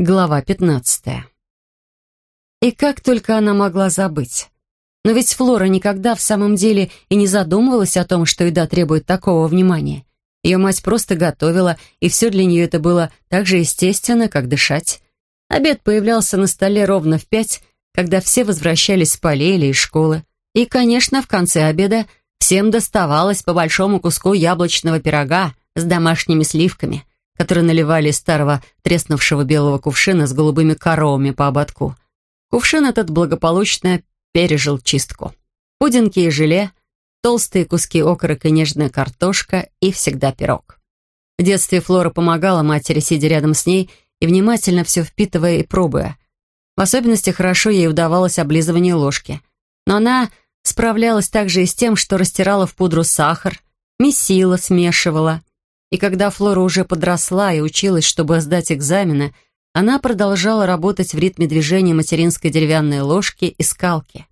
Глава пятнадцатая. И как только она могла забыть. Но ведь Флора никогда в самом деле и не задумывалась о том, что еда требует такого внимания. Ее мать просто готовила, и все для нее это было так же естественно, как дышать. Обед появлялся на столе ровно в пять, когда все возвращались с полей или из школы. И, конечно, в конце обеда всем доставалось по большому куску яблочного пирога с домашними сливками которые наливали из старого треснувшего белого кувшина с голубыми коровами по ободку. Кувшин этот благополучно пережил чистку. Пудинки и желе, толстые куски окорок и нежная картошка и всегда пирог. В детстве Флора помогала матери, сидя рядом с ней и внимательно все впитывая и пробуя. В особенности хорошо ей удавалось облизывание ложки. Но она справлялась также и с тем, что растирала в пудру сахар, месила, смешивала, и когда Флора уже подросла и училась, чтобы сдать экзамены, она продолжала работать в ритме движения материнской деревянной ложки и скалки.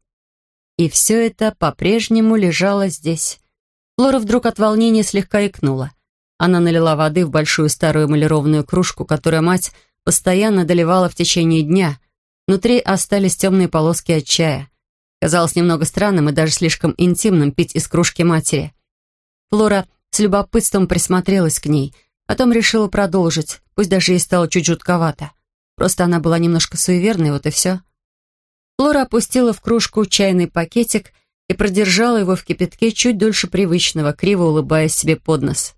И все это по-прежнему лежало здесь. Флора вдруг от волнения слегка икнула. Она налила воды в большую старую эмалированную кружку, которую мать постоянно доливала в течение дня. Внутри остались темные полоски от чая. Казалось немного странным и даже слишком интимным пить из кружки матери. Флора с любопытством присмотрелась к ней, потом решила продолжить, пусть даже ей стало чуть жутковато. Просто она была немножко суеверной, вот и все. Флора опустила в кружку чайный пакетик и продержала его в кипятке чуть дольше привычного, криво улыбаясь себе под нос.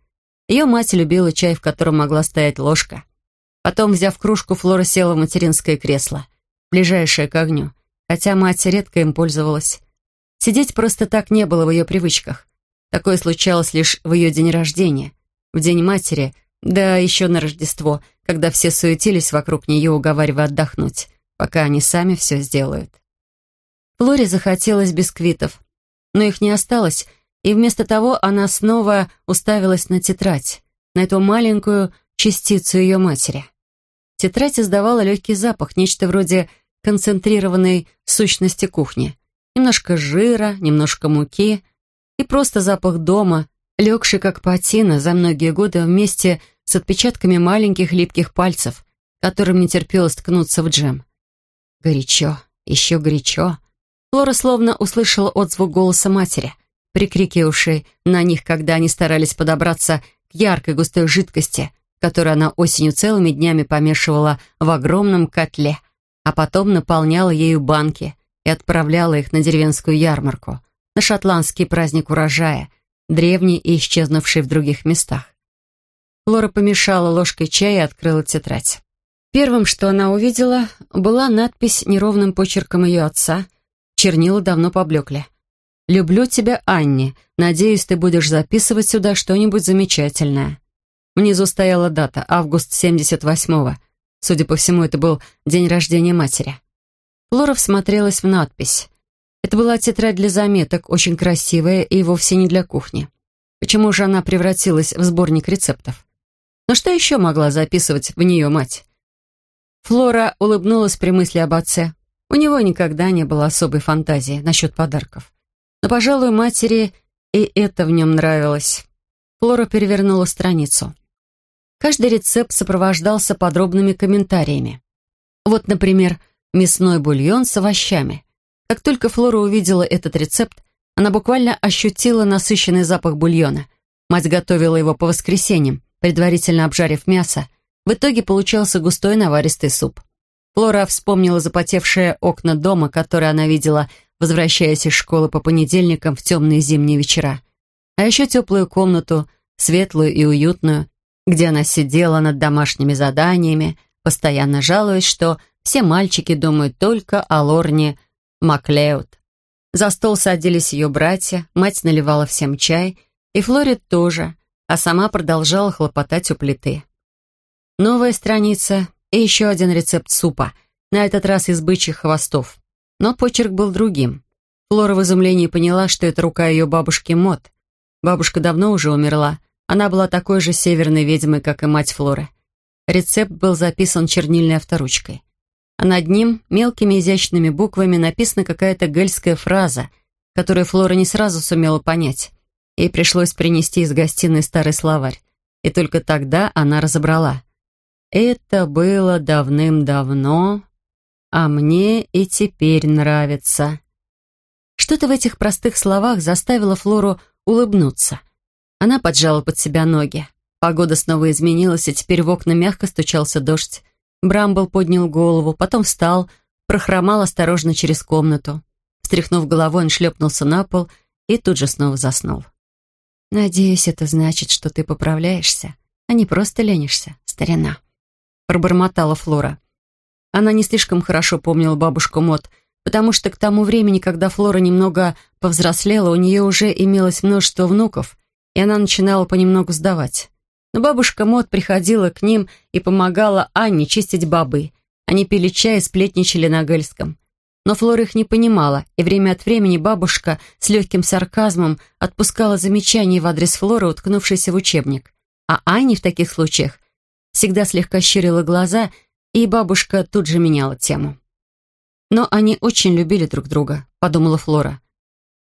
Ее мать любила чай, в котором могла стоять ложка. Потом, взяв кружку, Флора села в материнское кресло, ближайшее к огню, хотя мать редко им пользовалась. Сидеть просто так не было в ее привычках. Такое случалось лишь в ее день рождения, в день матери, да еще на Рождество, когда все суетились вокруг нее, уговаривая отдохнуть, пока они сами все сделают. Флоре захотелось бисквитов, но их не осталось, и вместо того она снова уставилась на тетрадь, на эту маленькую частицу ее матери. Тетрадь издавала легкий запах, нечто вроде концентрированной сущности кухни. Немножко жира, немножко муки — и просто запах дома, легший как патина за многие годы вместе с отпечатками маленьких липких пальцев, которым не терпелось ткнуться в джем. Горячо, еще горячо. Флора словно услышала отзвук голоса матери, прикрикивавшей на них, когда они старались подобраться к яркой густой жидкости, которую она осенью целыми днями помешивала в огромном котле, а потом наполняла ею банки и отправляла их на деревенскую ярмарку, на шотландский праздник урожая, древний и исчезнувший в других местах. Лора помешала ложкой чая и открыла тетрадь. Первым, что она увидела, была надпись неровным почерком ее отца. Чернила давно поблекли. «Люблю тебя, Анни. Надеюсь, ты будешь записывать сюда что-нибудь замечательное». Внизу стояла дата, август 78-го. Судя по всему, это был день рождения матери. Флора всмотрелась в надпись. Это была тетрадь для заметок, очень красивая и вовсе не для кухни. Почему же она превратилась в сборник рецептов? Но что еще могла записывать в нее мать? Флора улыбнулась при мысли об отце. У него никогда не было особой фантазии насчет подарков. Но, пожалуй, матери и это в нем нравилось. Флора перевернула страницу. Каждый рецепт сопровождался подробными комментариями. Вот, например, мясной бульон с овощами. Как только Флора увидела этот рецепт, она буквально ощутила насыщенный запах бульона. Мать готовила его по воскресеньям, предварительно обжарив мясо. В итоге получался густой наваристый суп. Флора вспомнила запотевшие окна дома, которые она видела, возвращаясь из школы по понедельникам в темные зимние вечера. А еще теплую комнату, светлую и уютную, где она сидела над домашними заданиями, постоянно жалуясь, что все мальчики думают только о Лорне Маклеод. За стол садились ее братья, мать наливала всем чай, и Флорид тоже, а сама продолжала хлопотать у плиты. Новая страница и еще один рецепт супа, на этот раз из бычьих хвостов. Но почерк был другим. Флора в изумлении поняла, что это рука ее бабушки Мот. Бабушка давно уже умерла. Она была такой же северной ведьмой, как и мать Флоры. Рецепт был записан чернильной авторучкой а над ним мелкими изящными буквами написана какая-то гельская фраза, которую Флора не сразу сумела понять. Ей пришлось принести из гостиной старый словарь, и только тогда она разобрала. Это было давным-давно, а мне и теперь нравится. Что-то в этих простых словах заставило Флору улыбнуться. Она поджала под себя ноги. Погода снова изменилась, и теперь в окна мягко стучался дождь. Брамбл поднял голову, потом встал, прохромал осторожно через комнату. Встряхнув головой, он шлепнулся на пол и тут же снова заснул. «Надеюсь, это значит, что ты поправляешься, а не просто ленишься, старина», — пробормотала Флора. Она не слишком хорошо помнила бабушку Мот, потому что к тому времени, когда Флора немного повзрослела, у нее уже имелось множество внуков, и она начинала понемногу сдавать. Но бабушка Мот приходила к ним и помогала Анне чистить бобы. Они пили чай и сплетничали на гельском. Но Флора их не понимала, и время от времени бабушка с легким сарказмом отпускала замечания в адрес Флоры, уткнувшейся в учебник. А Анне в таких случаях всегда слегка щурила глаза, и бабушка тут же меняла тему. Но они очень любили друг друга, подумала Флора.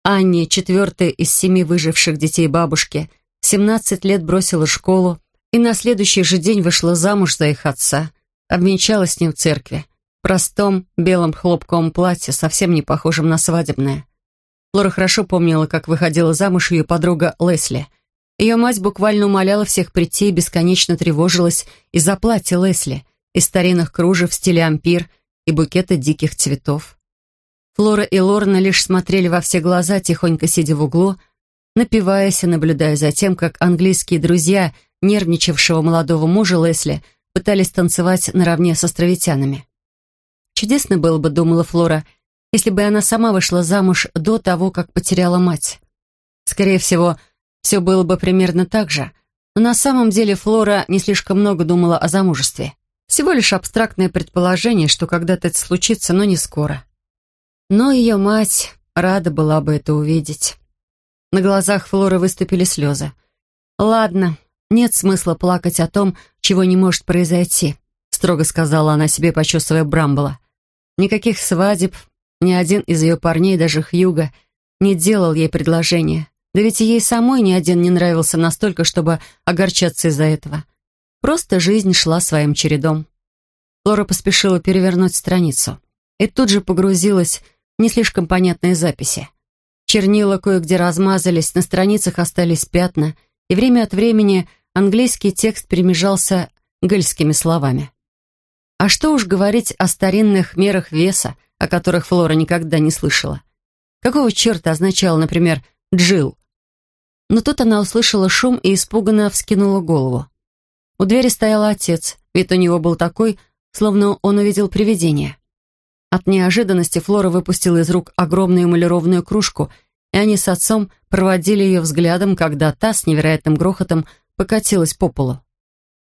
Анне, четвертая из семи выживших детей бабушки, 17 лет бросила школу и на следующий же день вышла замуж за их отца, обвенчалась с ним в церкви простом белом хлопковом платье, совсем не похожем на свадебное. Флора хорошо помнила, как выходила замуж ее подруга Лесли. Ее мать буквально умоляла всех прийти и бесконечно тревожилась из-за платья Лесли, из старинных кружев в стиле ампир и букета диких цветов. Флора и Лорна лишь смотрели во все глаза, тихонько сидя в углу, напиваясь и наблюдая за тем, как английские друзья нервничавшего молодого мужа Лесли пытались танцевать наравне с островитянами. Чудесно было бы, думала Флора, если бы она сама вышла замуж до того, как потеряла мать. Скорее всего, все было бы примерно так же, но на самом деле Флора не слишком много думала о замужестве. Всего лишь абстрактное предположение, что когда-то это случится, но не скоро. Но ее мать рада была бы это увидеть. На глазах Флоры выступили слезы. «Ладно, нет смысла плакать о том, чего не может произойти», строго сказала она себе, почесывая Брамбола. Никаких свадеб, ни один из ее парней, даже Хьюга, не делал ей предложения. Да ведь ей самой ни один не нравился настолько, чтобы огорчаться из-за этого. Просто жизнь шла своим чередом. Лора поспешила перевернуть страницу и тут же погрузилась в не слишком понятные записи. Чернила кое-где размазались, на страницах остались пятна, и время от времени английский текст перемежался гельскими словами. А что уж говорить о старинных мерах веса, о которых Флора никогда не слышала. Какого черта означал, например, «Джилл»? Но тут она услышала шум и испуганно вскинула голову. У двери стоял отец, вид у него был такой, словно он увидел привидение. От неожиданности Флора выпустила из рук огромную эмалированную кружку, и они с отцом проводили ее взглядом, когда та с невероятным грохотом покатилась по полу.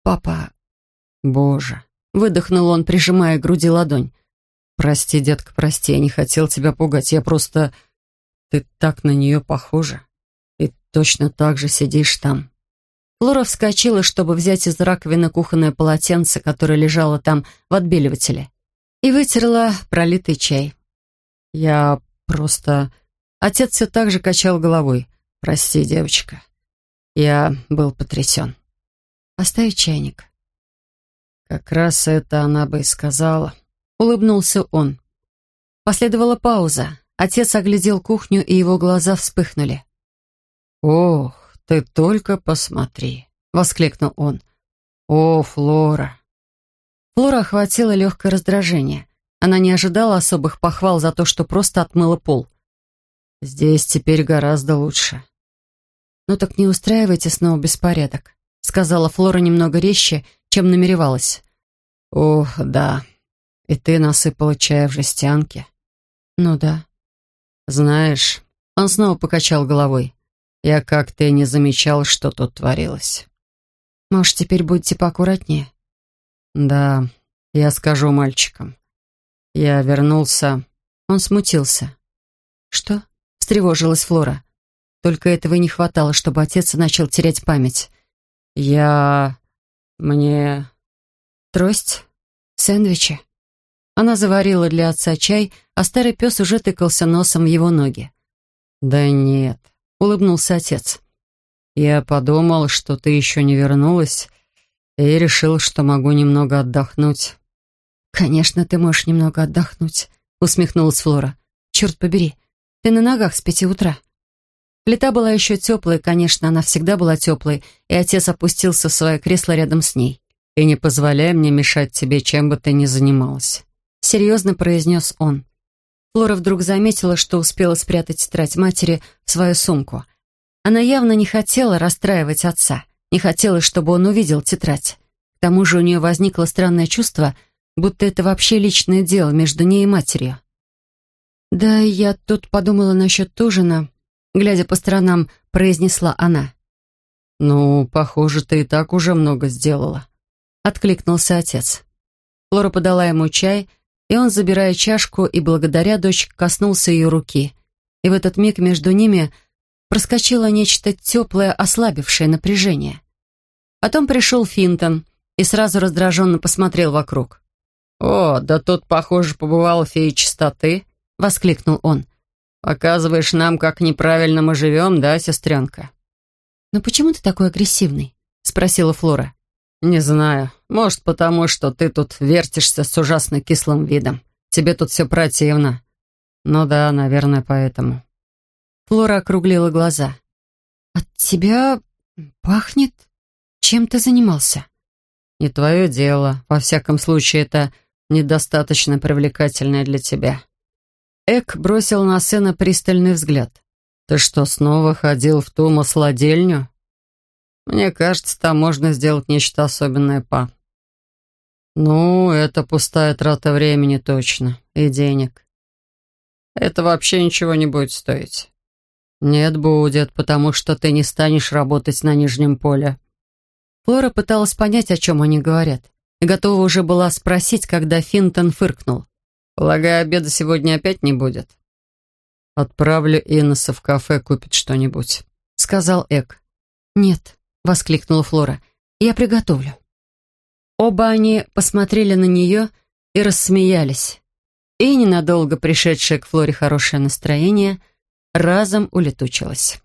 «Папа...» «Боже...» Выдохнул он, прижимая к груди ладонь. «Прости, детка, прости, я не хотел тебя пугать. Я просто... Ты так на нее похожа. И точно так же сидишь там». Флора вскочила, чтобы взять из раковины кухонное полотенце, которое лежало там в отбеливателе, и вытерла пролитый чай. «Я просто...» Отец все так же качал головой. «Прости, девочка. Я был потрясен». «Оставь чайник». «Как раз это она бы и сказала», — улыбнулся он. Последовала пауза. Отец оглядел кухню, и его глаза вспыхнули. «Ох, ты только посмотри!» — воскликнул он. «О, Флора!» Флора охватила легкое раздражение. Она не ожидала особых похвал за то, что просто отмыла пол. «Здесь теперь гораздо лучше». «Ну так не устраивайте снова беспорядок», — сказала Флора немного резче, — чем намеревалась. «Ох, да. И ты насыпала чая в жестянке?» «Ну да». «Знаешь...» Он снова покачал головой. «Я как-то и не замечал, что тут творилось». «Может, теперь будете поаккуратнее?» «Да, я скажу мальчикам. Я вернулся...» Он смутился. «Что?» — встревожилась Флора. Только этого и не хватало, чтобы отец начал терять память. «Я... «Мне трость? Сэндвичи?» Она заварила для отца чай, а старый пес уже тыкался носом в его ноги. «Да нет», — улыбнулся отец. «Я подумал, что ты еще не вернулась, и решил, что могу немного отдохнуть». «Конечно, ты можешь немного отдохнуть», — усмехнулась Флора. «Черт побери, ты на ногах с пяти утра». Плита была еще теплой, конечно, она всегда была теплой, и отец опустился в свое кресло рядом с ней. «И не позволяй мне мешать тебе, чем бы ты ни занималась», — серьезно произнес он. Флора вдруг заметила, что успела спрятать тетрадь матери в свою сумку. Она явно не хотела расстраивать отца, не хотела, чтобы он увидел тетрадь. К тому же у нее возникло странное чувство, будто это вообще личное дело между ней и матерью. «Да, я тут подумала насчет ужина», глядя по сторонам, произнесла она. «Ну, похоже, ты и так уже много сделала», — откликнулся отец. Флора подала ему чай, и он, забирая чашку и благодаря дочь, коснулся ее руки. И в этот миг между ними проскочило нечто теплое, ослабившее напряжение. Потом пришел Финтон и сразу раздраженно посмотрел вокруг. «О, да тут, похоже, побывала фея чистоты», — воскликнул он. «Показываешь нам, как неправильно мы живем, да, сестренка?» «Но почему ты такой агрессивный?» — спросила Флора. «Не знаю. Может, потому что ты тут вертишься с ужасно кислым видом. Тебе тут все противно. Ну да, наверное, поэтому». Флора округлила глаза. «От тебя пахнет? Чем ты занимался?» «Не твое дело. Во всяком случае, это недостаточно привлекательное для тебя. Эк бросил на сына пристальный взгляд. «Ты что, снова ходил в ту маслодельню?» «Мне кажется, там можно сделать нечто особенное, па». «Ну, это пустая трата времени точно. И денег. Это вообще ничего не будет стоить». «Нет, будет, потому что ты не станешь работать на Нижнем поле». Флора пыталась понять, о чем они говорят, и готова уже была спросить, когда Финтон фыркнул. Полагаю, обеда сегодня опять не будет. Отправлю Иннеса в кафе купить что-нибудь, сказал Эк. Нет, воскликнула Флора. Я приготовлю. Оба они посмотрели на нее и рассмеялись. И ненадолго пришедшее к Флоре хорошее настроение разом улетучилось.